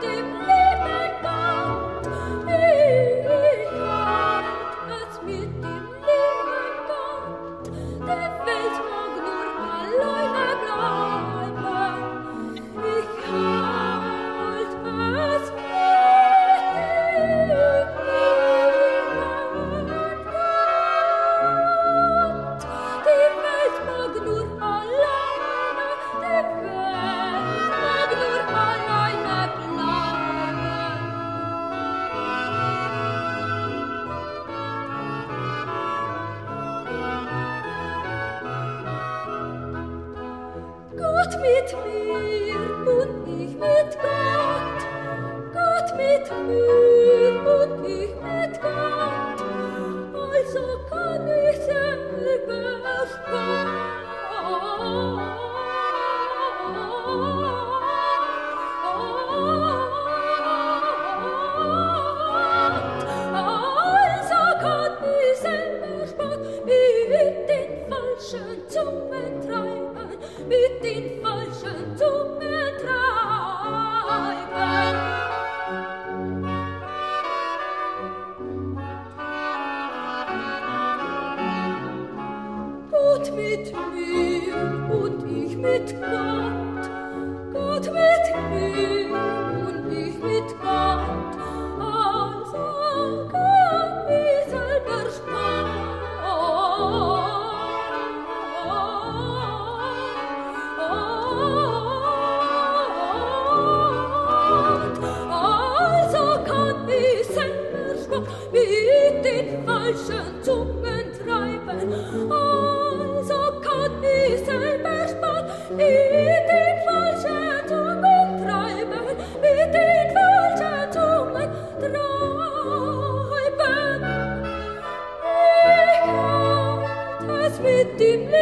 deep mit mir und ich mit Gott, Gott mit mir. zu mir treiben. Gott mit mir und ich mit Gott, Gott mit mir und ich mit Gott, all so gern wie mit den falschen Zungen treiben. Also kann ich selber sparen, mit den falschen Zungen treiben, mit den falschen Zungen treiben. Ich halte es mit dem Leben.